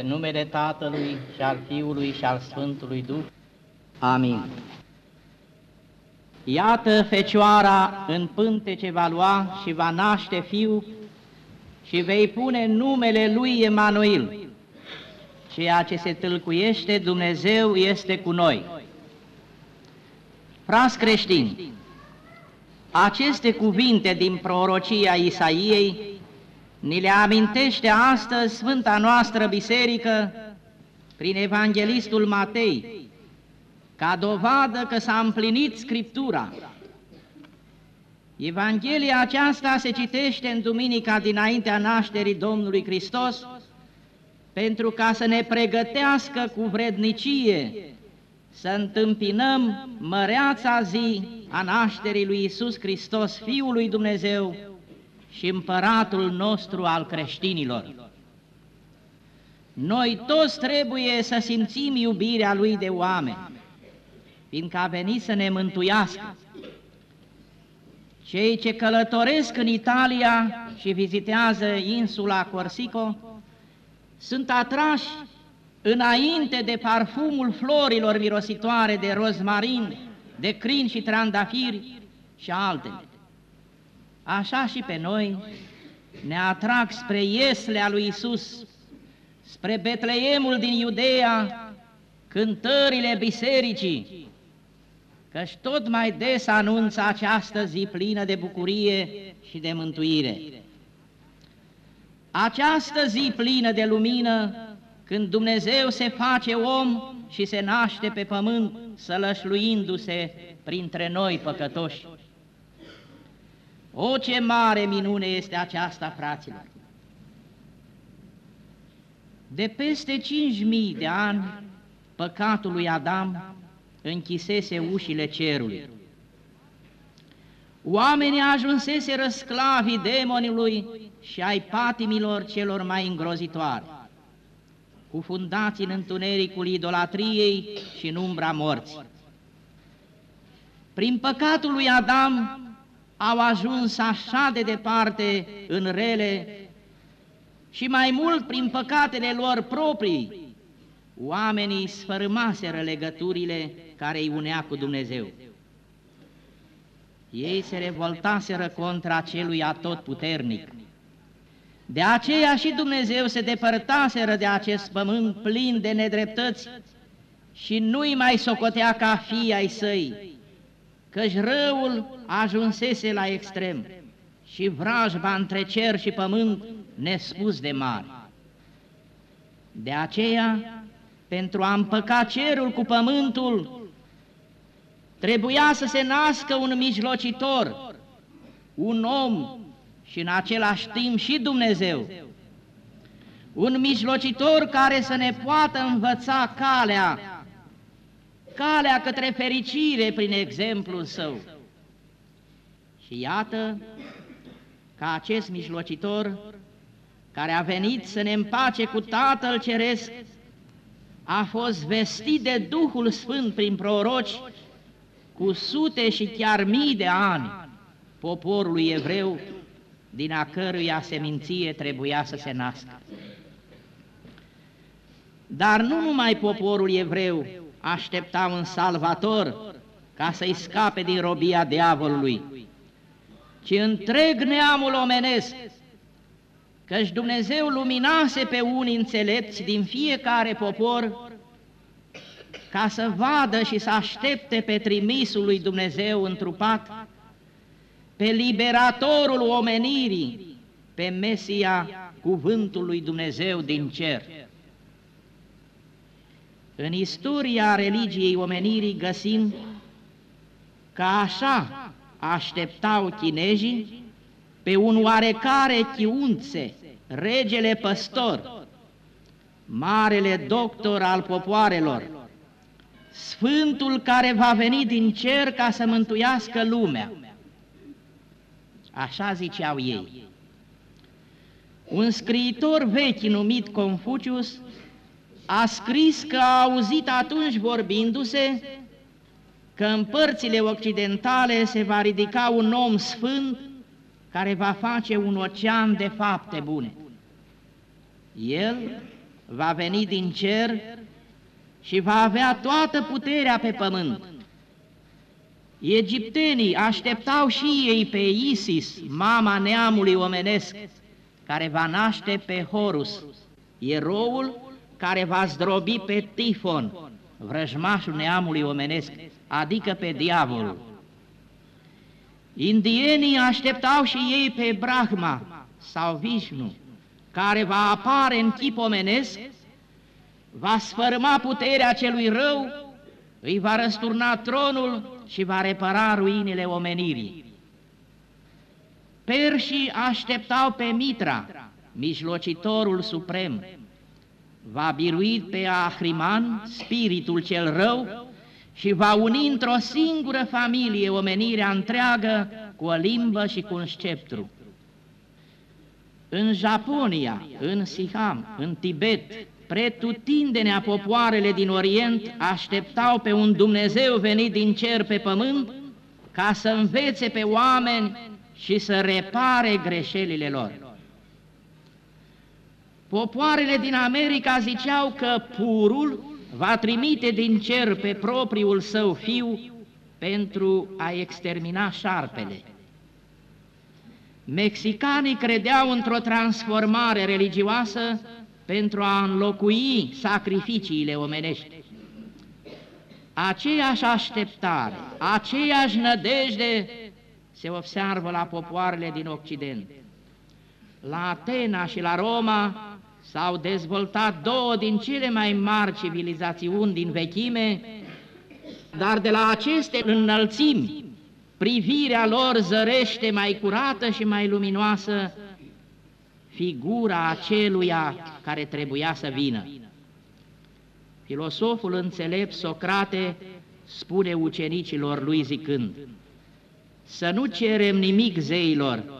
În numele Tatălui și al Fiului și al Sfântului Duh. Amin. Iată Fecioara în pântece va lua și va naște fiu și vei pune numele lui Emanuel. Ceea ce se tâlcuiește Dumnezeu este cu noi. Frați creștini, aceste cuvinte din prorocia Isaiei ni le amintește astăzi Sfânta noastră Biserică prin Evanghelistul Matei, ca dovadă că s-a împlinit Scriptura. Evanghelia aceasta se citește în duminica dinaintea nașterii Domnului Hristos, pentru ca să ne pregătească cu vrednicie să întâmpinăm măreața zi a nașterii lui Isus Hristos, Fiul lui Dumnezeu și Împăratul nostru al creștinilor. Noi toți trebuie să simțim iubirea Lui de oameni, fiindcă a venit să ne mântuiască. Cei ce călătoresc în Italia și vizitează insula Corsico sunt atrași înainte de parfumul florilor mirositoare de rozmarin, de crin și trandafiri și altele. Așa și pe noi ne atrag spre Ieslea lui Isus, spre Betleemul din Iudeea, cântările bisericii, căci tot mai des anunță această zi plină de bucurie și de mântuire. Această zi plină de lumină când Dumnezeu se face om și se naște pe pământ, sălășluindu-se printre noi păcătoși. O, ce mare minune este aceasta, fraților! De peste cinci mii de ani, păcatul lui Adam închisese ușile cerului. Oamenii ajunseseră sclavii demonului și ai patimilor celor mai îngrozitoare cufundați în întunericul idolatriei și în umbra morții. Prin păcatul lui Adam au ajuns așa de departe în rele și mai mult prin păcatele lor proprii, oamenii sfărâmaseră legăturile care îi unea cu Dumnezeu. Ei se revoltaseră contra celui atotputernic, de aceea și Dumnezeu se depărtaseră de acest pământ plin de nedreptăți și nu-i mai socotea ca fii ai săi, căci răul ajunsese la extrem și vrajba între cer și pământ nespus de mare. De aceea, pentru a împăca cerul cu pământul, trebuia să se nască un mijlocitor, un om și în același timp și Dumnezeu. Un mijlocitor care să ne poată învăța calea, calea către fericire prin exemplul său. Și iată că acest mijlocitor care a venit să ne împace cu Tatăl Ceresc, a fost vestit de Duhul Sfânt prin proroci cu sute și chiar mii de ani poporului evreu din a căruia seminție trebuia să se nască. Dar nu numai poporul evreu aștepta un salvator ca să-i scape din robia diavolului, ci întreg neamul omenesc, căci Dumnezeu luminase pe unii înțelepți din fiecare popor ca să vadă și să aștepte pe trimisul lui Dumnezeu întrupat pe liberatorul omenirii, pe Mesia cuvântului Dumnezeu din cer. În istoria religiei omenirii găsim că așa așteptau chinezii pe un oarecare chiunțe, regele păstor, marele doctor al popoarelor, Sfântul care va veni din cer ca să mântuiască lumea. Așa ziceau ei. Un scriitor vechi numit Confucius a scris că a auzit atunci vorbindu-se că în părțile occidentale se va ridica un om sfânt care va face un ocean de fapte bune. El va veni din cer și va avea toată puterea pe pământ. Egiptenii așteptau și ei pe Isis, mama neamului omenesc, care va naște pe Horus, eroul care va zdrobi pe Tifon, vrăjmașul neamului omenesc, adică pe diavolul. Indienii așteptau și ei pe Brahma sau Vishnu, care va apare în chip omenesc, va sfărâma puterea celui rău, îi va răsturna tronul și va repara ruinile omenirii. Perșii așteptau pe Mitra, mijlocitorul suprem, va birui pe Ahriman, spiritul cel rău, și va uni într-o singură familie omenirea întreagă cu o limbă și cu un sceptru. În Japonia, în Siham, în Tibet, pretutindenea popoarele din Orient așteptau pe un Dumnezeu venit din cer pe pământ ca să învețe pe oameni și să repare greșelile lor. Popoarele din America ziceau că purul va trimite din cer pe propriul său fiu pentru a extermina șarpele. Mexicanii credeau într-o transformare religioasă pentru a înlocui sacrificiile omenești. Aceeași așteptare, aceeași nădejde se observă la popoarele din Occident. La Atena și la Roma s-au dezvoltat două din cele mai mari civilizațiuni din vechime, dar de la aceste înălțimi, privirea lor zărește mai curată și mai luminoasă figura aceluia care trebuia să vină. Filosoful înțelept Socrate spune ucenicilor lui zicând, să nu cerem nimic zeilor,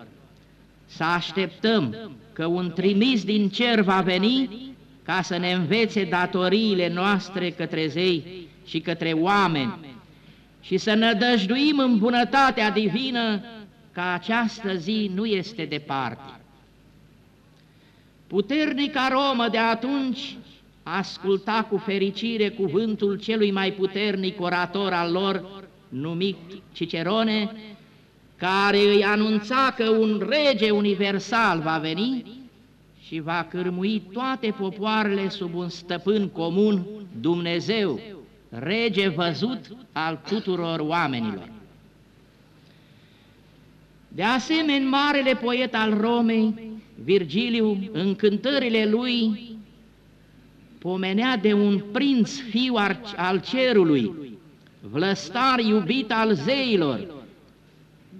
să așteptăm că un trimis din cer va veni ca să ne învețe datoriile noastre către zei și către oameni și să nădăjduim în bunătatea divină că această zi nu este departe. Puternica Romă de atunci asculta cu fericire cuvântul celui mai puternic orator al lor, numit Cicerone, care îi anunța că un rege universal va veni și va cârmui toate popoarele sub un stăpân comun, Dumnezeu, rege văzut al tuturor oamenilor. De asemenea, marele poet al Romei, Virgiliu, în cântările lui, pomenea de un prinț fiu al cerului, vlăstar iubit al zeilor,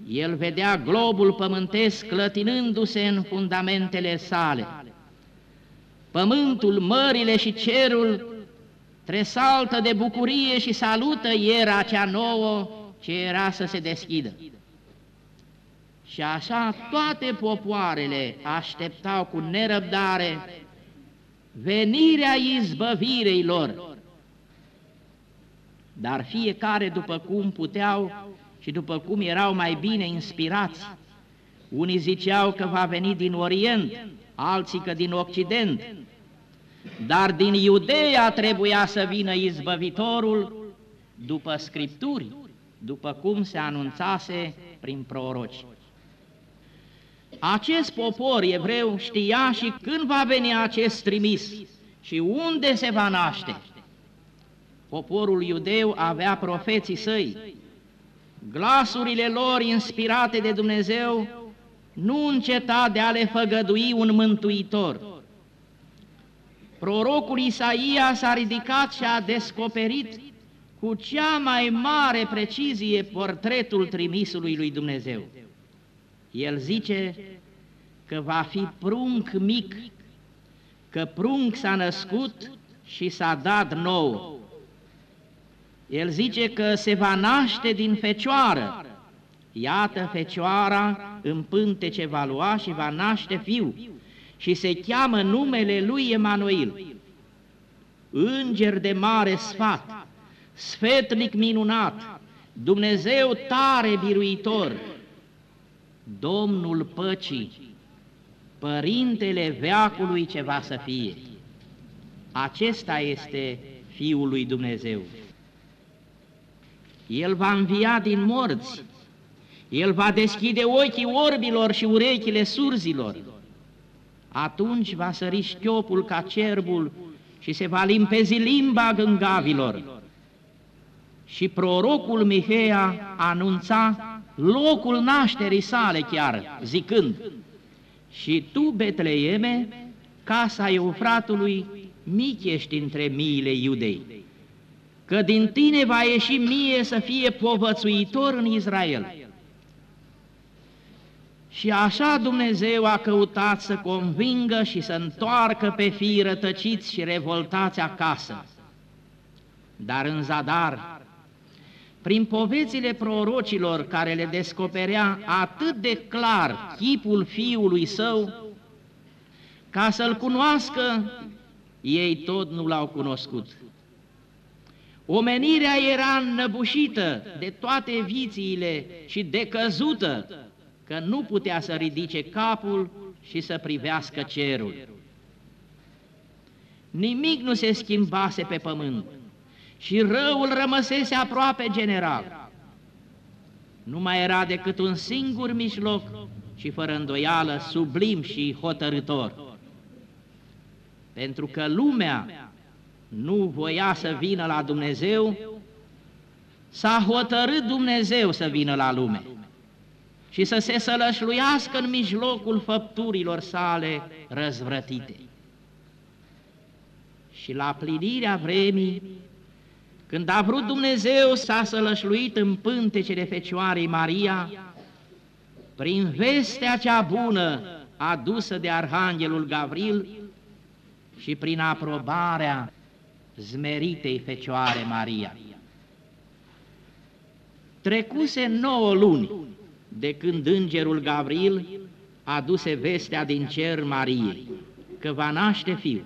el vedea globul pământesc clătinându-se în fundamentele sale. Pământul, mările și cerul tresaltă de bucurie și salută era cea nouă ce era să se deschidă. Și așa toate popoarele așteptau cu nerăbdare venirea izbăvirei lor. Dar fiecare după cum puteau și după cum erau mai bine inspirați. Unii ziceau că va veni din Orient, alții că din Occident, dar din Iudeea trebuia să vină izbăvitorul după Scripturi, după cum se anunțase prin proroci. Acest popor evreu știa și când va veni acest trimis și unde se va naște. Poporul iudeu avea profeții săi, glasurile lor inspirate de Dumnezeu nu înceta de a le făgădui un mântuitor. Prorocul Isaia s-a ridicat și a descoperit cu cea mai mare precizie portretul trimisului lui Dumnezeu. El zice că va fi prunc mic, că prunc s-a născut și s-a dat nou. El zice că se va naște din fecioară. Iată fecioara în ce va lua și va naște fiu și se cheamă numele lui Emanuel. Înger de mare sfat, sfetnic minunat, Dumnezeu tare biruitor, Domnul păcii, Părintele veacului ce va să fie. acesta este Fiul lui Dumnezeu. El va învia din morți, El va deschide ochii orbilor și urechile surzilor. Atunci va sări șchiopul ca cerbul și se va limpezi limba gângavilor. Și prorocul Miheia anunța locul nașterii sale chiar, zicând, Și tu, Betleeme, casa Eufratului, mic ești între miile iudei, că din tine va ieși mie să fie povățuitor în Israel. Și așa Dumnezeu a căutat să convingă și să întoarcă pe fii rătăciți și revoltați acasă. Dar în zadar, prin povețile prorocilor care le descoperea atât de clar chipul fiului său, ca să-l cunoască, ei tot nu l-au cunoscut. Omenirea era înnăbușită de toate vițiile și decăzută, că nu putea să ridice capul și să privească cerul. Nimic nu se schimbase pe pământ și răul rămăsese aproape general. Nu mai era decât un singur mijloc și fără îndoială sublim și hotărător. Pentru că lumea nu voia să vină la Dumnezeu, s-a hotărât Dumnezeu să vină la lume și să se sălășluiască în mijlocul făpturilor sale răzvrătite. Și la plinirea vremii, când a vrut Dumnezeu s-a sălășluit în pântecele Fecioarei Maria, prin vestea cea bună adusă de Arhanghelul Gavril și prin aprobarea zmeritei Fecioare Maria. Trecuse nouă luni de când îngerul Gavril aduse vestea din cer Mariei, că va naște fiul.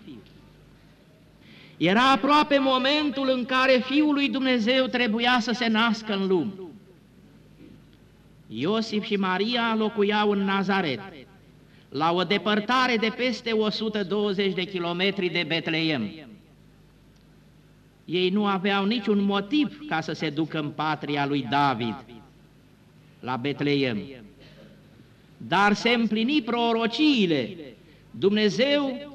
Era aproape momentul în care Fiul lui Dumnezeu trebuia să se nască în lume. Iosif și Maria locuiau în Nazaret, la o depărtare de peste 120 de kilometri de Betleem. Ei nu aveau niciun motiv ca să se ducă în patria lui David, la Betleem. Dar se împlini prorociile. Dumnezeu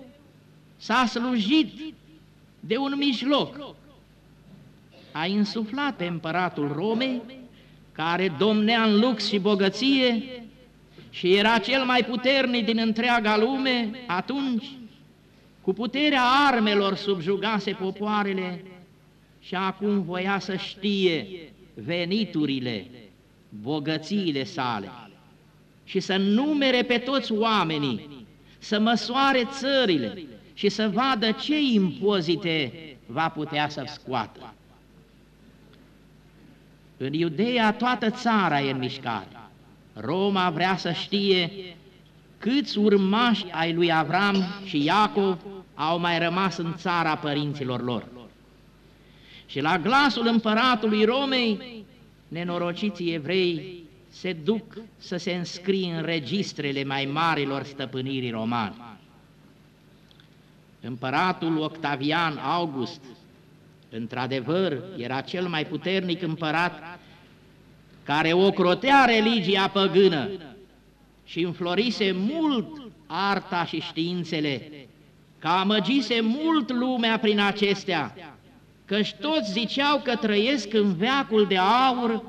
s-a slujit de un mijloc. A insuflat pe împăratul Romei, care domnea în lux și bogăție și era cel mai puternic din întreaga lume, atunci, cu puterea armelor subjugase popoarele și acum voia să știe veniturile, bogățiile sale și să numere pe toți oamenii, să măsoare țările și să vadă ce impozite va putea să scoată. În Iudeea toată țara e în mișcare. Roma vrea să știe câți urmași ai lui Avram și Iacov au mai rămas în țara părinților lor. Și la glasul împăratului Romei, nenorociții evrei se duc să se înscrie în registrele mai marilor stăpânirii romane. Împăratul Octavian August, într-adevăr, era cel mai puternic împărat care ocrotea religia păgână și înflorise mult arta și științele, că amăgise mult lumea prin acestea, căci toți ziceau că trăiesc în veacul de aur,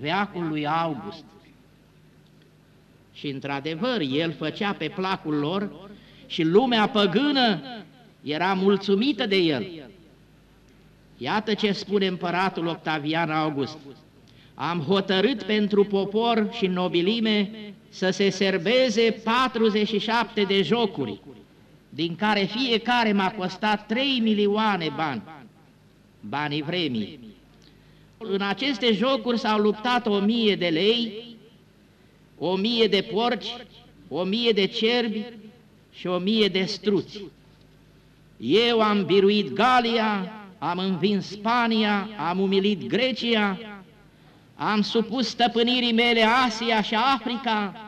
veacul lui August. Și într-adevăr, el făcea pe placul lor și lumea păgână era mulțumită de el. Iată ce spune împăratul Octavian August. Am hotărât pentru popor și nobilime să se serbeze 47 de jocuri, din care fiecare m-a costat 3 milioane bani banii vremii. În aceste jocuri s-au luptat o mie de lei, o mie de porci, o mie de cerbi și o mie de struți. Eu am biruit Galia, am învins Spania, am umilit Grecia, am supus stăpânirii mele Asia și Africa,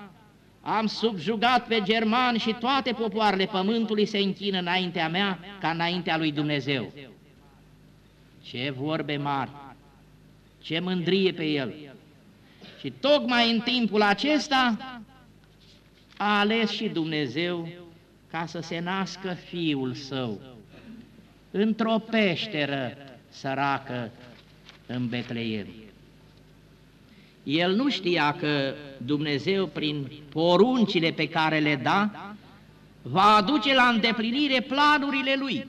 am subjugat pe germani și toate popoarele pământului se închină înaintea mea ca înaintea lui Dumnezeu. Ce vorbe mari, ce mândrie pe el. Și tocmai în timpul acesta a ales și Dumnezeu ca să se nască Fiul Său într-o peșteră săracă în Betleem. El nu știa că Dumnezeu, prin poruncile pe care le da, va aduce la îndeplinire planurile Lui.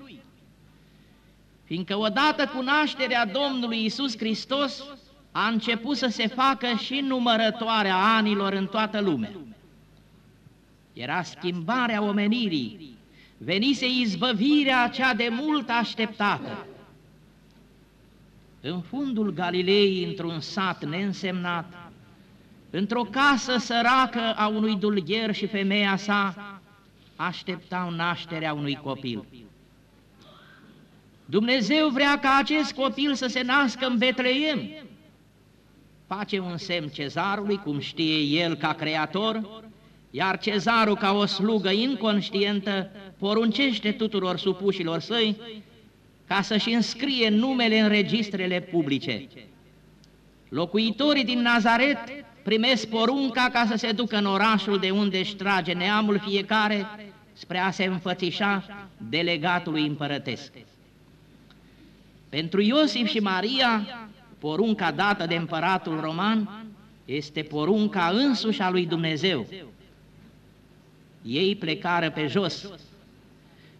Fiindcă odată cu nașterea Domnului Isus Hristos a început să se facă și numărătoarea anilor în toată lumea. Era schimbarea omenirii, venise izbăvirea cea de mult așteptată. În fundul Galilei, într-un sat neînsemnat, într-o casă săracă a unui dulgher și femeia sa, așteptau nașterea unui copil. Dumnezeu vrea ca acest copil să se nască în Betleem. Face un semn cezarului, cum știe el ca creator, iar cezarul ca o slugă inconștientă poruncește tuturor supușilor săi ca să-și înscrie numele în registrele publice. Locuitorii din Nazaret primesc porunca ca să se ducă în orașul de unde își trage neamul fiecare spre a se înfățișa delegatului împărătesc. Pentru Iosif și Maria, porunca dată de împăratul roman este porunca însuși a lui Dumnezeu. Ei plecară pe jos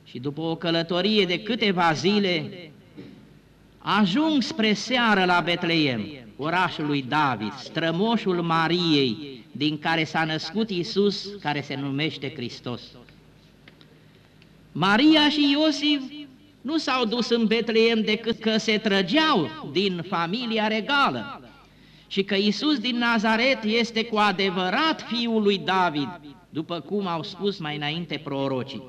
și după o călătorie de câteva zile ajung spre seară la Betleem, orașul lui David, strămoșul Mariei, din care s-a născut Isus, care se numește Hristos. Maria și Iosif nu s-au dus în Betleem decât că se trăgeau din familia regală și că Isus din Nazaret este cu adevărat fiul lui David, după cum au spus mai înainte prorocii.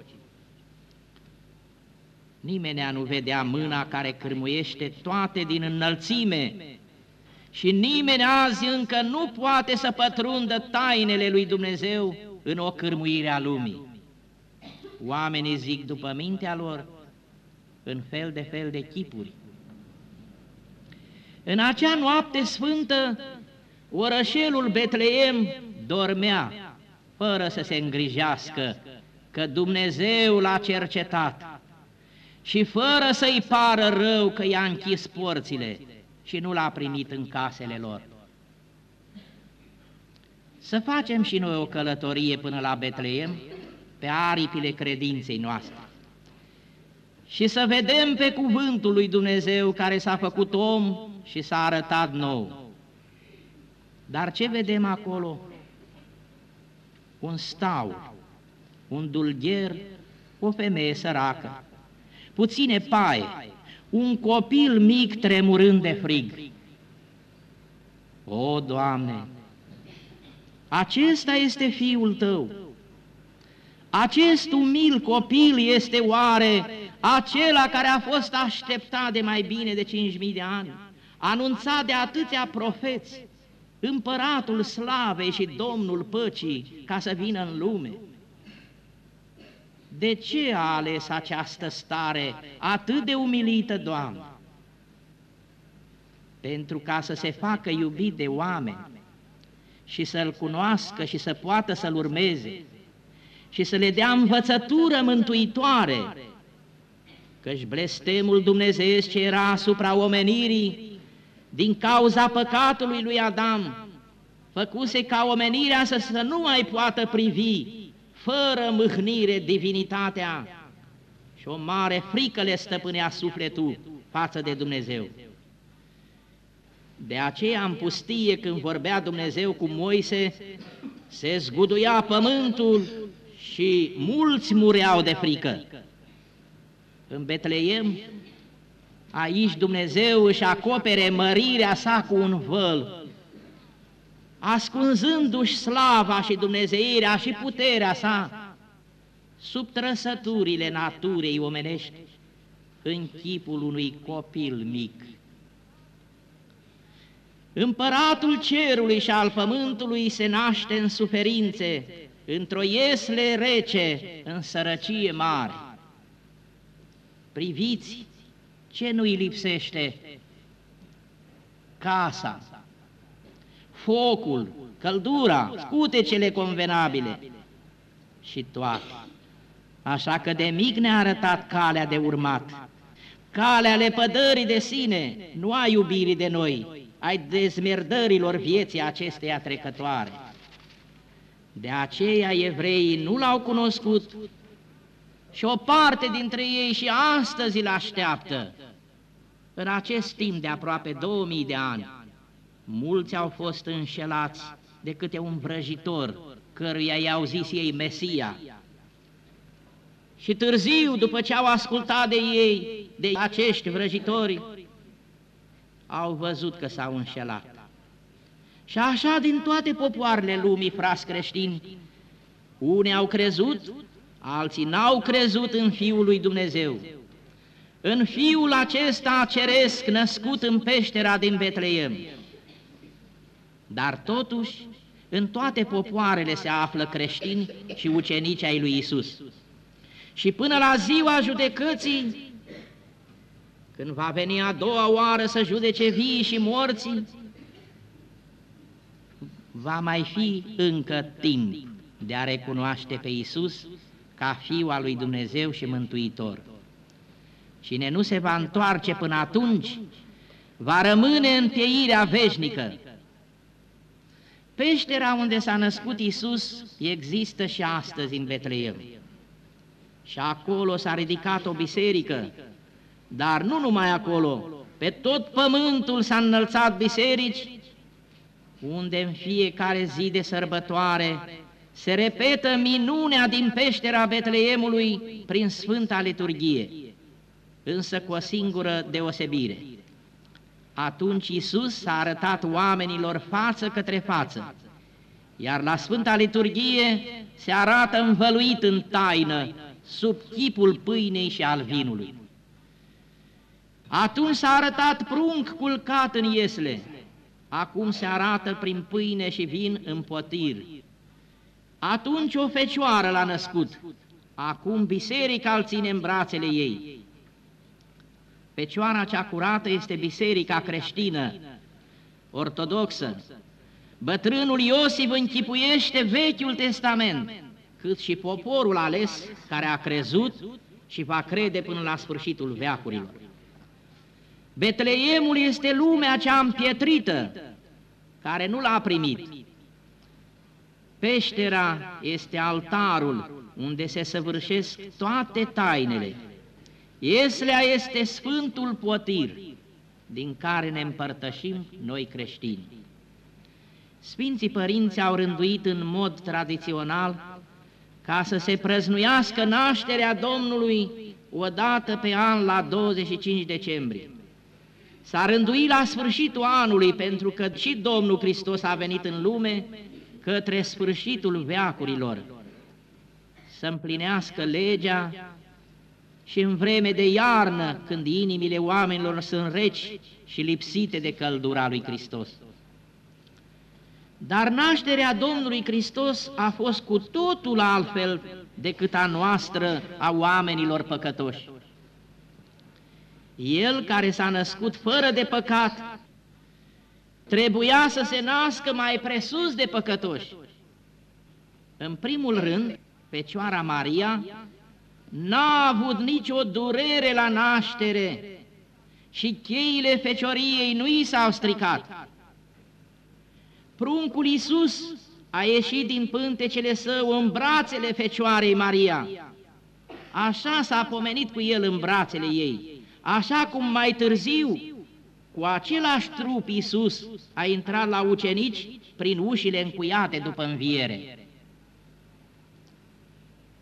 Nimeni nu vedea mâna care cârmuiește toate din înălțime și nimeni azi încă nu poate să pătrundă tainele lui Dumnezeu în o cârmuire a lumii. Oamenii zic după mintea lor în fel de fel de chipuri. În acea noapte sfântă, orășelul Betleem dormea, fără să se îngrijească, că Dumnezeu l-a cercetat și fără să-i pară rău că i-a închis porțile și nu l-a primit în casele lor. Să facem și noi o călătorie până la Betleem pe aripile credinței noastre și să vedem pe cuvântul lui Dumnezeu care s-a făcut om și s-a arătat nou. Dar ce vedem acolo? Un stau, un dulgher, o femeie săracă, puține paie, un copil mic tremurând de frig. O, Doamne, acesta este fiul Tău. Acest umil copil este oare acela care a fost așteptat de mai bine de 5.000 de ani, anunțat de atâția profeți, împăratul slavei și domnul păcii ca să vină în lume. De ce a ales această stare atât de umilită, Doamne? Pentru ca să se facă iubit de oameni și să-L cunoască și să poată să-L urmeze și să le dea învățătură mântuitoare, căci blestemul Dumnezeu ce era asupra omenirii din cauza păcatului lui Adam, făcuse ca omenirea să, să nu mai poată privi fără mâhnire divinitatea și o mare frică le stăpânea sufletul față de Dumnezeu. De aceea în pustie când vorbea Dumnezeu cu Moise, se zguduia pământul și mulți mureau de frică. În Betleem, aici Dumnezeu își acopere mărirea sa cu un văl, ascunzându-și slava și dumnezeirea și puterea sa sub trăsăturile naturei omenești în chipul unui copil mic. Împăratul cerului și al pământului se naște în suferințe într-o iesle rece, în sărăcie mare. Priviți ce nu-i lipsește casa, focul, căldura, scutecele convenabile și toate. Așa că de mic ne-a arătat calea de urmat, calea lepădării de sine, nu a iubirii de noi, ai dezmerdărilor vieții acesteia trecătoare. De aceea evreii nu l-au cunoscut și o parte dintre ei și astăzi îl așteaptă. În acest timp de aproape 2000 de ani, mulți au fost înșelați de câte un vrăjitor, căruia i-au zis ei Mesia. Și târziu, după ce au ascultat de ei, de acești vrăjitori, au văzut că s-au înșelat. Și așa din toate popoarele lumii, frați creștini, unii au crezut, alții n-au crezut în Fiul lui Dumnezeu, în Fiul acesta ceresc născut în peștera din Betleem. Dar totuși, în toate popoarele se află creștini și ucenici ai lui Isus. Și până la ziua judecății, când va veni a doua oară să judece vii și morții, va mai fi încă timp de a recunoaște pe Isus ca Fiul al lui Dumnezeu și Mântuitor. Cine nu se va întoarce până atunci, va rămâne în pieirea veșnică. Peștera unde s-a născut Isus există și astăzi în Betleem. Și acolo s-a ridicat o biserică, dar nu numai acolo, pe tot pământul s-a înălțat biserici, unde în fiecare zi de sărbătoare se repetă minunea din peștera Betleemului prin Sfânta Liturghie, însă cu o singură deosebire. Atunci Iisus s-a arătat oamenilor față către față, iar la Sfânta Liturghie se arată învăluit în taină, sub chipul pâinei și al vinului. Atunci s-a arătat prunc culcat în iesle, acum se arată prin pâine și vin în potir. Atunci o fecioară l-a născut, acum biserica îl ține în brațele ei. Fecioara cea curată este biserica creștină, ortodoxă. Bătrânul Iosif închipuiește Vechiul Testament, cât și poporul ales care a crezut și va crede până la sfârșitul veacurilor. Betleemul este lumea cea împietrită, care nu l-a primit. Peștera este altarul unde se săvârșesc toate tainele. Ieslea este Sfântul Potir, din care ne împărtășim noi creștini. Sfinții părinți au rânduit în mod tradițional ca să se prăznuiască nașterea Domnului o dată pe an la 25 decembrie. S-a rânduit la sfârșitul anului, pentru că și Domnul Hristos a venit în lume către sfârșitul veacurilor, să împlinească legea și în vreme de iarnă, când inimile oamenilor sunt reci și lipsite de căldura lui Hristos. Dar nașterea Domnului Hristos a fost cu totul altfel decât a noastră a oamenilor păcătoși. El care s-a născut fără de păcat, trebuia să se nască mai presus de păcătoși. În primul rând, Fecioara Maria n-a avut nicio durere la naștere și cheile fecioriei nu i s-au stricat. Pruncul Iisus a ieșit din pântecele său în brațele Fecioarei Maria. Așa s-a pomenit cu el în brațele ei așa cum mai târziu, cu același trup Iisus a intrat la ucenici prin ușile încuiate după înviere.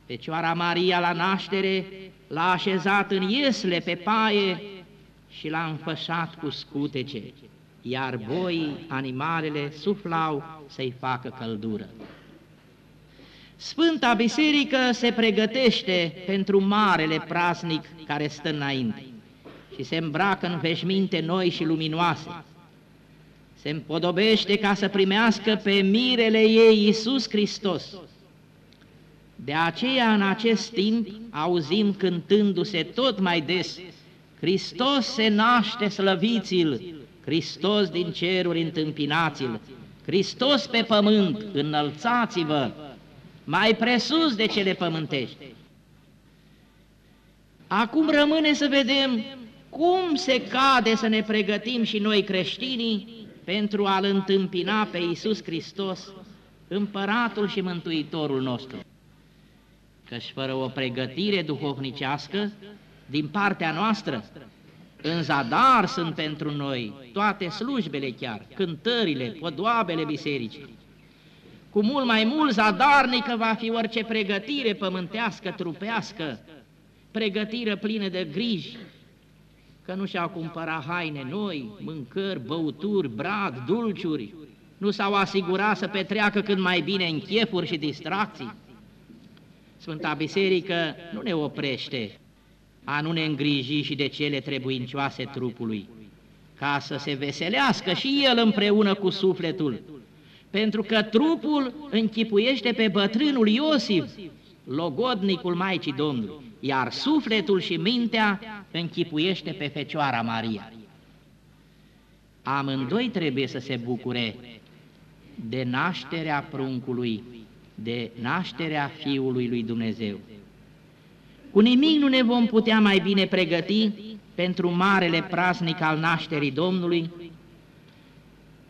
Fecioara Maria la naștere l-a așezat în iesle pe paie și l-a înfășat cu scutece, iar voi, animalele, suflau să-i facă căldură. Sfânta Biserică se pregătește pentru marele praznic care stă înainte și se îmbracă în veșminte noi și luminoase. Se împodobește ca să primească pe mirele ei Iisus Hristos De aceea, în acest timp, auzim cântându-se tot mai des, Hristos se naște, slăviți-l, Hristos din ceruri întâmpinați-l, Hristos pe pământ, înălțați-vă, mai presus de cele pământești. Acum rămâne să vedem cum se cade să ne pregătim și noi creștinii pentru a-L întâmpina pe Iisus Hristos, Împăratul și Mântuitorul nostru. Căci fără o pregătire duhovnicească din partea noastră, în zadar sunt pentru noi toate slujbele chiar, cântările, podoabele bisericii. Cu mult mai mult zadarnică va fi orice pregătire pământească, trupească, pregătire plină de griji, că nu și-au cumpărat haine noi, mâncări, băuturi, brad, dulciuri, nu s-au asigurat să petreacă cât mai bine în chefuri și distracții. Sfânta Biserică nu ne oprește a nu ne îngriji și de cele trebuincioase trupului, ca să se veselească și el împreună cu sufletul, pentru că trupul închipuiește pe bătrânul Iosif, logodnicul Maicii Domnului, iar sufletul și mintea închipuiește pe Fecioara Maria. Amândoi trebuie să se bucure de nașterea pruncului, de nașterea Fiului lui Dumnezeu. Cu nimic nu ne vom putea mai bine pregăti pentru marele praznic al nașterii Domnului,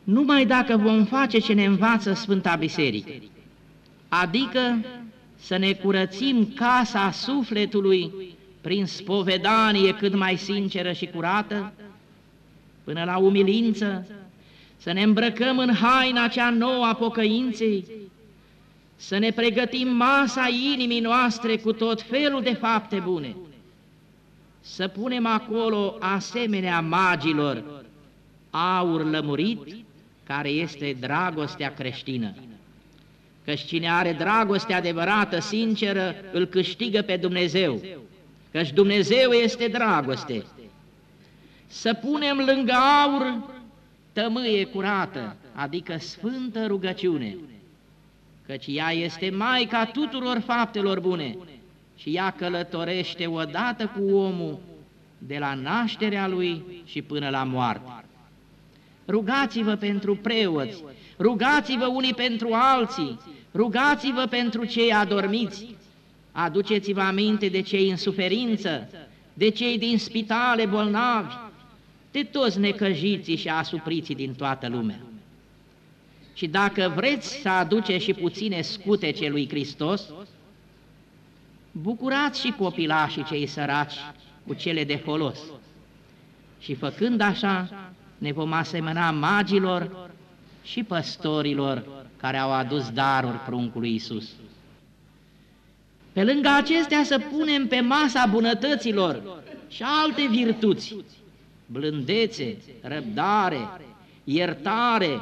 numai dacă vom face ce ne învață Sfânta Biserică, adică să ne curățim casa sufletului prin spovedanie cât mai sinceră și curată, până la umilință, să ne îmbrăcăm în haina cea nouă a pocăinței, să ne pregătim masa inimii noastre cu tot felul de fapte bune, să punem acolo asemenea magilor aur lămurit, care este dragostea creștină. Căci cine are dragoste adevărată, sinceră, îl câștigă pe Dumnezeu, căci Dumnezeu este dragoste. Să punem lângă aur tămâie curată, adică sfântă rugăciune, căci ea este Maica tuturor faptelor bune și ea călătorește odată cu omul de la nașterea lui și până la moarte. Rugați-vă pentru preoți, rugați-vă unii pentru alții, rugați-vă pentru cei adormiți, aduceți-vă aminte de cei în suferință, de cei din spitale bolnavi, de toți necăjiții și asupriții din toată lumea. Și dacă vreți să aduceți și puține scutece lui Hristos, bucurați și copilașii cei săraci cu cele de folos. Și făcând așa, ne vom asemăna magilor și păstorilor care au adus daruri pruncului Isus. Pe lângă acestea să punem pe masa bunătăților și alte virtuți, blândețe, răbdare, iertare,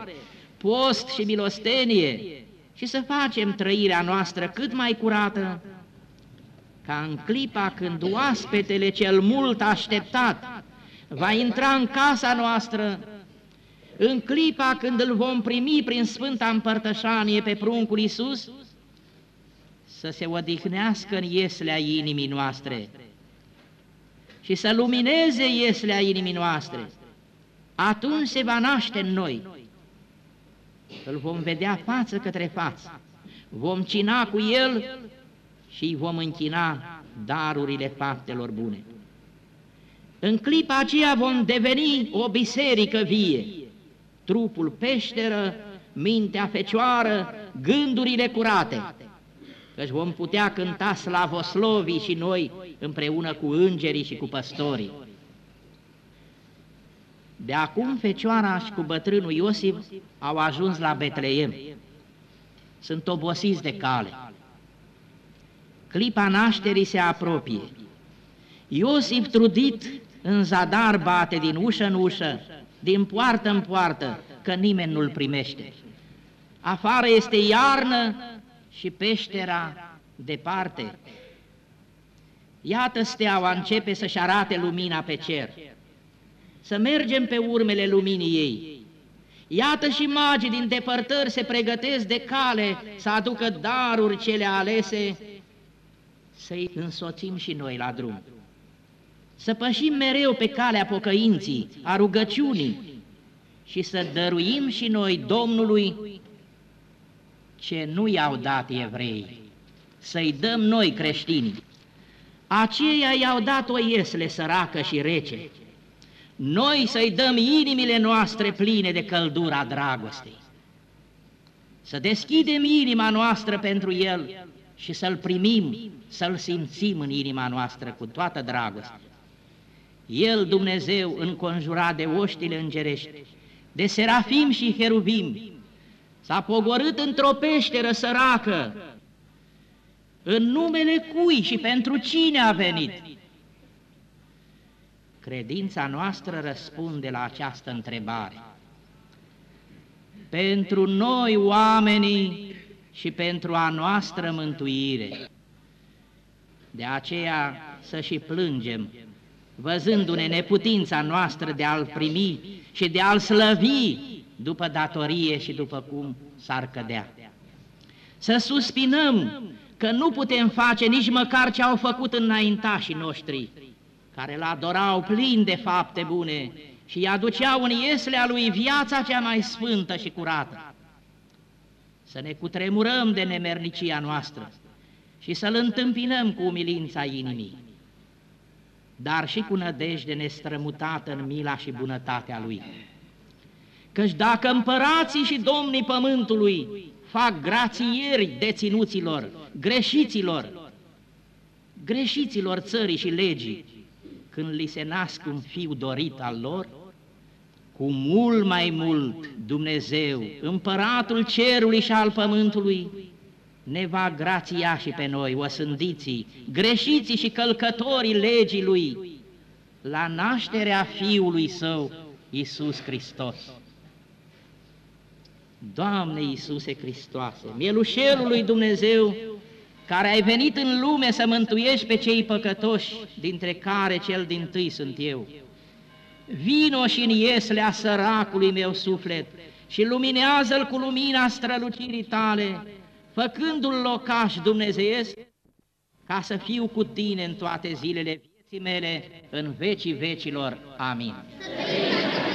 post și milostenie și să facem trăirea noastră cât mai curată, ca în clipa când oaspetele cel mult așteptat va intra în casa noastră, în clipa când îl vom primi prin Sfânta Împărtășanie pe pruncul Iisus, să se odihnească în ieslea inimii noastre și să lumineze ieslea inimii noastre. Atunci se va naște în noi îl vom vedea față către față, vom cina cu el și îi vom închina darurile faptelor bune. În clipa aceea vom deveni o biserică vie, trupul peșteră, mintea fecioară, gândurile curate, căci vom putea cânta slavoslovii și noi împreună cu îngerii și cu păstorii. De acum Fecioara și cu bătrânul Iosif au ajuns la Betleem. Sunt obosiți de cale. Clipa nașterii se apropie. Iosif trudit în zadar bate din ușă în ușă, din poartă în poartă, că nimeni nu-l primește. Afară este iarnă și peștera departe. Iată steaua începe să-și arate lumina pe cer să mergem pe urmele luminii ei. Iată și magii din depărtări se pregătesc de cale să aducă daruri cele alese să-i însoțim și noi la drum. Să pășim mereu pe calea pocăinții, a rugăciunii și să dăruim și noi Domnului ce nu i-au dat evrei, să-i dăm noi creștini. Aceia i-au dat o iesle săracă și rece, noi să-i dăm inimile noastre pline de căldura dragostei. Să deschidem inima noastră pentru El și să-L primim, să-L simțim în inima noastră cu toată dragostea. El, Dumnezeu, înconjurat de oștile îngerești, de serafim și heruvim, s-a pogorât într-o peșteră săracă, în numele cui și pentru cine a venit? Credința noastră răspunde la această întrebare. Pentru noi, oamenii, și pentru a noastră mântuire. De aceea să și plângem, văzându-ne neputința noastră de a-L primi și de a-L slăvi după datorie și după cum s-ar cădea. Să suspinăm că nu putem face nici măcar ce au făcut înaintașii noștri, care l-adorau plin de fapte bune și îi aduceau în ieslea lui viața cea mai sfântă și curată. Să ne cutremurăm de nemernicia noastră și să-L întâmpinăm cu umilința inimii, dar și cu nădejde nestrămutată în mila și bunătatea Lui. Căci dacă împărații și domnii pământului fac grațieri deținuților, greșiților, greșiților țării și legii, când li se nasc un fiu dorit al lor, cu mult mai mult Dumnezeu, împăratul cerului și al pământului, ne va grația și pe noi, osândiții, greșiții și călcătorii legii Lui, la nașterea Fiului Său, Iisus Hristos. Doamne Iisuse Hristoase, mielușelul lui Dumnezeu, care ai venit în lume să mântuiești pe cei păcătoși, dintre care cel din tâi sunt eu. Vino și în ieslea săracului meu suflet și luminează-l cu lumina strălucirii tale, făcându-l locaș dumnezeiesc, ca să fiu cu tine în toate zilele vieții mele, în vecii vecilor. Amin. Amin.